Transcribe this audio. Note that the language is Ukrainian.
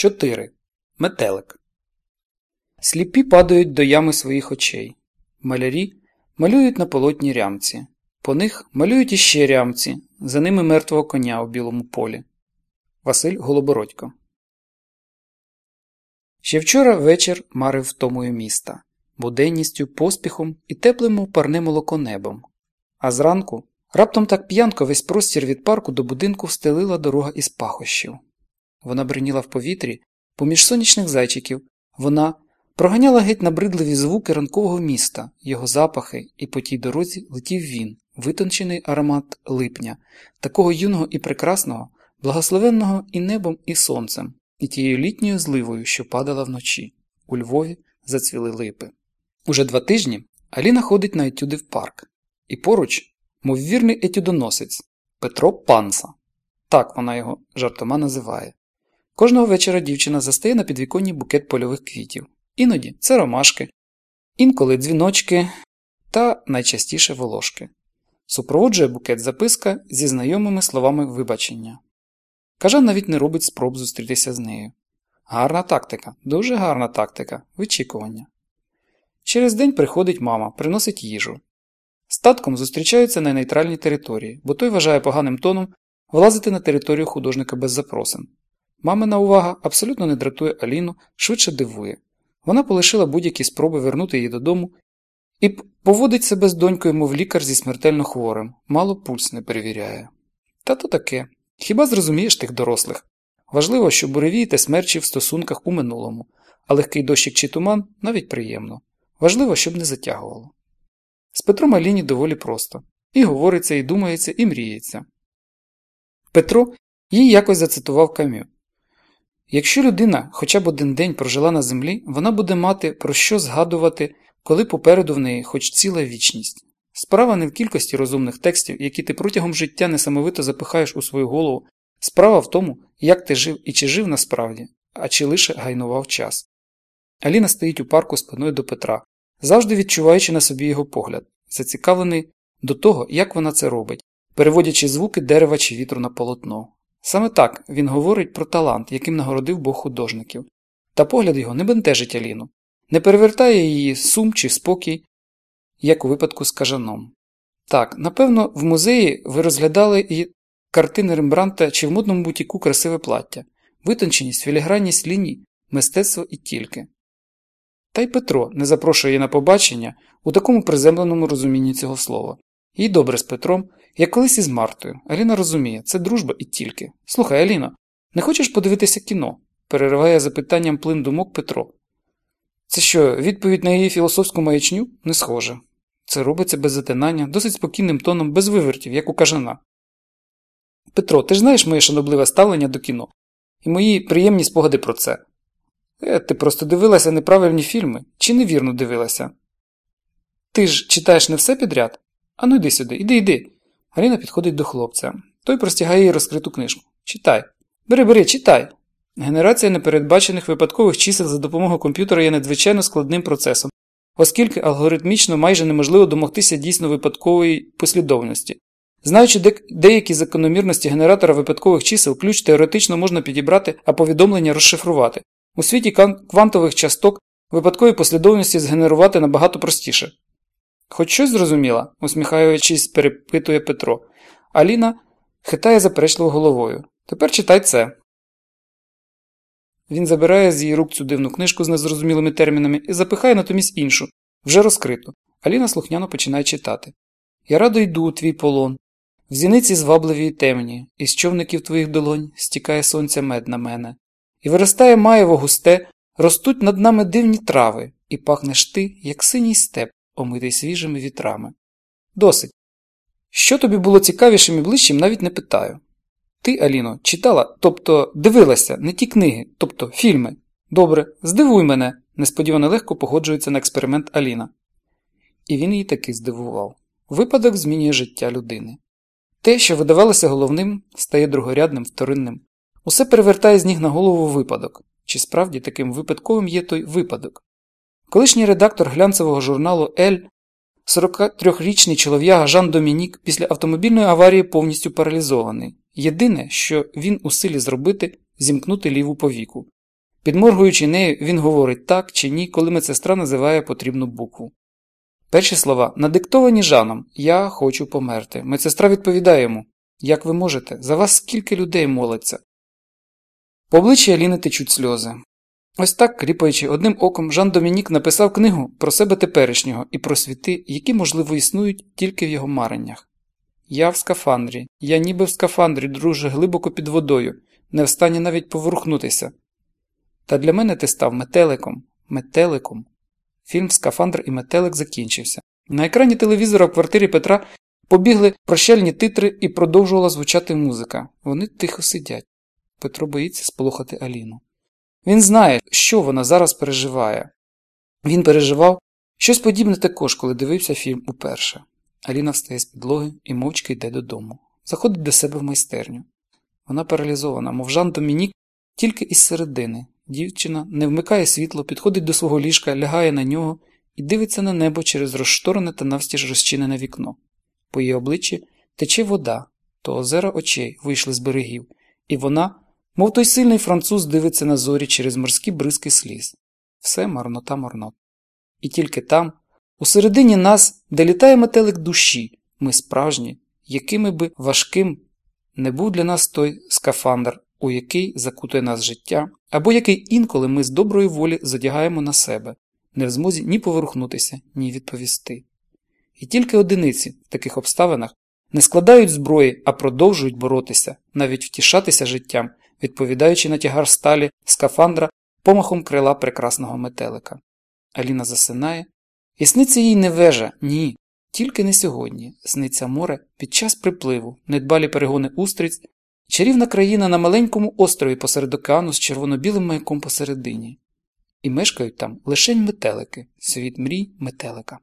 4. Метелик. Сліпі падають до ями своїх очей. Малярі малюють на полотні рямці. По них малюють іще рямці, за ними мертвого коня у білому полі. Василь Голобородько. Ще вчора вечір марив втомою міста, буденністю, поспіхом і теплим парне молоко небом. А зранку раптом так п'янко весь простір від парку до будинку встелила дорога із пахощів. Вона бриніла в повітрі, поміж сонячних зайчиків, вона проганяла геть набридливі звуки ранкового міста, його запахи, і по тій дорозі летів він, витончений аромат липня, такого юного і прекрасного, благословенного і небом, і сонцем, і тією літньою зливою, що падала вночі. У Львові зацвіли липи. Уже два тижні Аліна ходить на етюди в парк, і поруч, мов вірний етюдоносець Петро Панса. Так вона його жартома називає. Кожного вечора дівчина застає на підвіконні букет польових квітів. Іноді це ромашки, інколи дзвіночки та найчастіше волошки. Супроводжує букет записка зі знайомими словами вибачення. Кажан навіть не робить спроб зустрітися з нею. Гарна тактика, дуже гарна тактика, вичікування. Через день приходить мама, приносить їжу. З татком зустрічаються на нейтральній території, бо той вважає поганим тоном влазити на територію художника без запросин. Мамина увага абсолютно не дратує Аліну, швидше дивує. Вона полишила будь-які спроби вернути її додому і поводить себе з донькою, мов лікар зі смертельно хворим, мало пульс не перевіряє. Та то таке. Хіба зрозумієш тих дорослих? Важливо, що буревії смерчі в стосунках у минулому, а легкий дощик чи туман навіть приємно. Важливо, щоб не затягувало. З Петром Аліні доволі просто. І говориться, і думається, і мріється. Петро їй якось зацитував кам'ю. Якщо людина хоча б один день прожила на землі, вона буде мати про що згадувати, коли попереду в неї хоч ціла вічність. Справа не в кількості розумних текстів, які ти протягом життя несамовито запихаєш у свою голову, справа в тому, як ти жив і чи жив насправді, а чи лише гайнував час. Аліна стоїть у парку спиною до Петра, завжди відчуваючи на собі його погляд, зацікавлений до того, як вона це робить, переводячи звуки дерева чи вітру на полотно. Саме так він говорить про талант, яким нагородив Бог художників, та погляд його не бентежить Аліну, не перевертає її сум чи спокій, як у випадку з кажаном. Так, напевно, в музеї ви розглядали і картини Рембранта чи в модному бутіку красиве плаття, витонченість, філігранність ліній, мистецтво і тільки. Та й Петро не запрошує на побачення у такому приземленому розумінні цього слова. Їй добре з Петром, як колись із Мартою. Аліна розуміє, це дружба і тільки. Слухай, Аліно, не хочеш подивитися кіно? перериває запитанням плин думок Петро. Це що, відповідь на її філософську маячню? Не схоже. Це робиться без затинання, досить спокійним тоном, без вивертів, як у кажана. Петро, ти ж знаєш моє шанобливе ставлення до кіно і мої приємні спогади про це. Е, ти просто дивилася неправильні фільми чи невірно дивилася? Ти ж читаєш не все підряд? Ану йди сюди, іди, йди. Аліна підходить до хлопця. Той простягає їй розкриту книжку. Читай. Бери, бери, читай. Генерація непередбачених випадкових чисел за допомогою комп'ютера є надзвичайно складним процесом, оскільки алгоритмічно майже неможливо домогтися дійсно випадкової послідовності. Знаючи де деякі закономірності генератора випадкових чисел, ключ теоретично можна підібрати, а повідомлення розшифрувати. У світі квантових часток випадкові послідовності згенерувати набагато простіше. Хоч щось зрозуміла, усміхаючись, перепитує Петро. Аліна хитає заперечливо головою. Тепер читай це. Він забирає з її рук цю дивну книжку з незрозумілими термінами і запихає натомість іншу, вже розкриту. Аліна слухняно починає читати. Я радо йду у твій полон. В зіниці звабливі й темні, із човників твоїх долонь стікає сонця мед на мене. І виростає маєво густе, ростуть над нами дивні трави, і пахнеш ти, як синій степ, омитий свіжими вітрами. Досить. Що тобі було цікавішим і ближчим, навіть не питаю. Ти, Аліно, читала, тобто дивилася не ті книги, тобто фільми. Добре, здивуй мене, несподівано легко погоджується на експеримент Аліна. І він її таки здивував. Випадок змінює життя людини. Те, що видавалося головним, стає другорядним, вторинним. Усе перевертає з ніг на голову випадок. Чи справді таким випадковим є той випадок? Колишній редактор глянцевого журналу Ель, 43-річний чолов'яга Жан Домінік після автомобільної аварії повністю паралізований. Єдине, що він у силі зробити, зімкнути ліву повіку. Підморгуючи нею, він говорить так чи ні, коли медсестра називає потрібну букву. Перші слова надиктовані Жаном Я хочу померти. Медсестра відповідає йому Як ви можете? За вас скільки людей молиться. По обличчі Аліни течуть сльози. Ось так, кліпаючи одним оком, Жан Домінік написав книгу про себе теперішнього і про світи, які, можливо, існують тільки в його мареннях. Я в скафандрі, я ніби в скафандрі, друже, глибоко під водою, не встані навіть поворухнутися. Та для мене ти став метеликом, метеликом. Фільм Скафандр і метелик закінчився. На екрані телевізора в квартирі Петра побігли прощальні титри і продовжувала звучати музика. Вони тихо сидять. Петро боїться сполохати Аліну. Він знає, що вона зараз переживає. Він переживав щось подібне також, коли дивився фільм уперше. Аліна встає з підлоги і мовчки йде додому. Заходить до себе в майстерню. Вона паралізована, мов Жан Домінік, тільки із середини. Дівчина не вмикає світло, підходить до свого ліжка, лягає на нього і дивиться на небо через розшторене та навстіж розчинене вікно. По її обличчі тече вода, то озера очей вийшли з берегів, і вона, мов той сильний француз, дивиться на зорі через морські бризки сліз. Все марнота марнот. І тільки там, у середині нас, де літає метелик душі, ми справжні, якими би важким не був для нас той скафандр, у який закутує нас життя, або який інколи ми з доброї волі задягаємо на себе, не в змозі ні поворухнутися, ні відповісти. І тільки одиниці в таких обставинах не складають зброї, а продовжують боротися, навіть втішатися життям, відповідаючи на тягар сталі скафандра помахом крила прекрасного метелика. Аліна засинає, і сниться їй не вежа, ні, тільки не сьогодні. Сниться море під час припливу, недбалі перегони устриць, чарівна країна на маленькому острові посеред океану з червоно-білим маяком посередині. І мешкають там лишень метелики, світ мрій метелика.